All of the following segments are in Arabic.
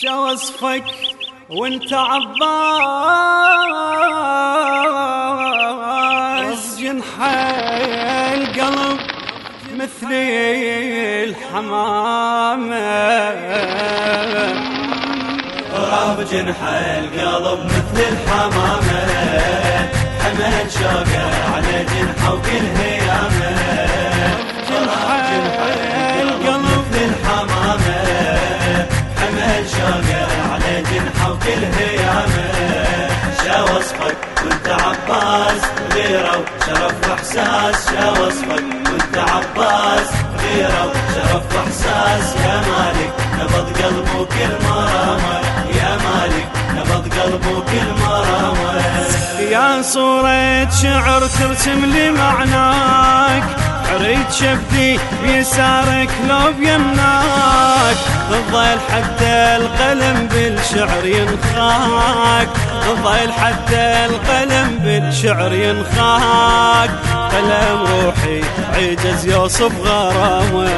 شو وصفك وانت عباس. جنح القلب مثل الحمامة. راب جنح القلب مثل الحمامة. حمل شوقة على جنحة وكل هيامه شا وصفك وانت عباس غيره شرف واحساس شا وصفك وانت عباس غيره شرف واحساس يا مالك نبض قلبه كل مرامه يا مالك نبض قلبه كل مرامه يا صورة شعر ترسم لي معناك. حريت شفتي بيسارك لو بيمناك الظل حتى القلم بالشعر ينخاك الظل حتى القلم بالشعر ينخاك. قلم روحي عجز يوصف غرامه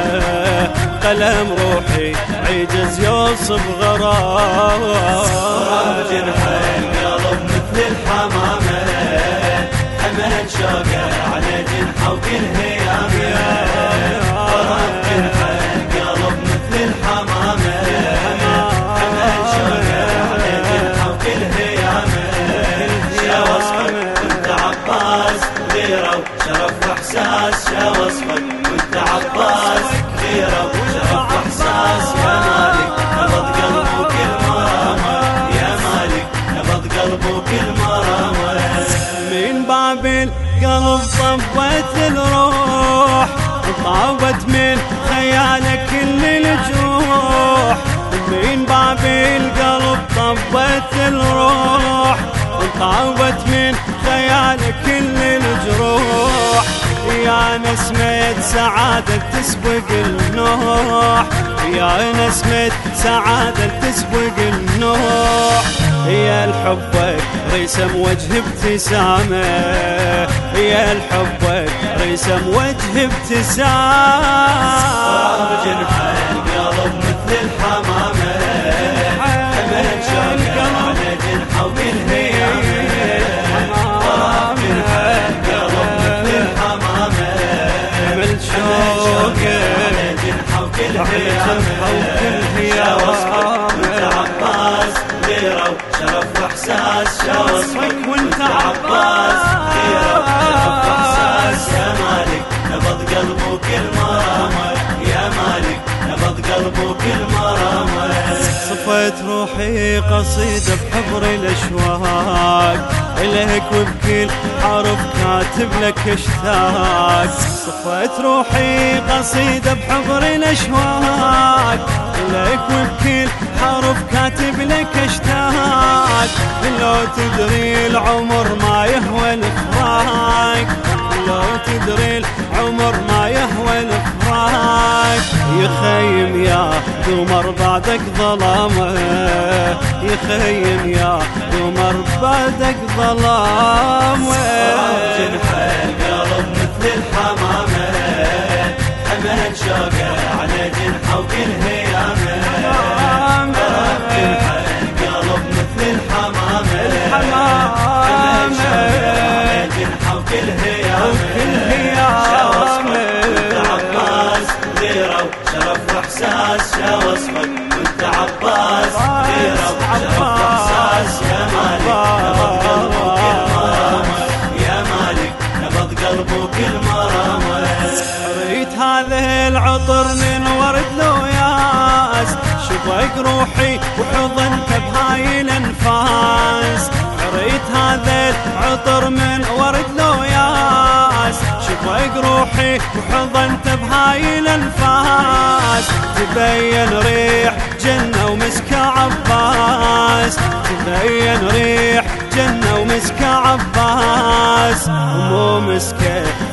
قلم روحي عجز يوصف غرامه. جنح القلب مثل الحمامة حمل شوقة على جنحه وكل طابت من خيالك كل الجروح. يا نسمة سعادة تسبق النوح. يا نسمة سعادة تسبق النوح. يا الحبك رسم وجه ابتسامة. يا الحبك رسم وجه ابتسامة. شا وصفك وانت. عباس غيره شرف واحساس يا مالك نبض قلبه كل مرامه يا مالك نبض قلبه كل مرامه صفت روحي قصيدة بحبر الأشواق إليك وبكل حرف كاتب لك إشتاق. صفت روحي قصيدة بحبر الأشواق إليك وبكل حرف كاتب لك إشتاق. لو تدري العمر ما يهوى الفراق لو تدري العمر ما يهوى الفراق يخيم يا قمر بعدك ظلامة. يخيم يا قمر بعدك ظلامه جنح القلب مثل الحمامة حمل شوقة على جنحه وكل مرامه ريت هذا العطر من ورد لو ياس. شبك روحي وحضنك بهاي الانفاس. ريت هذا العطر من ورد لو ياس. شبك روحي وحضنك بهاي الانفاس. تبين ريح جنة ومسك عباس. تبين ريح جنة ومسك عباس. مو مسكه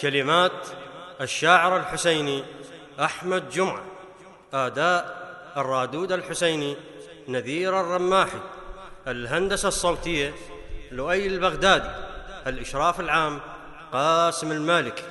كلمات الشاعر الحسيني أحمد جمعة آداء الرادود الحسيني نذير الرماحي الهندسة الصوتية لؤي البغدادي الإشراف العام قاسم المالكي.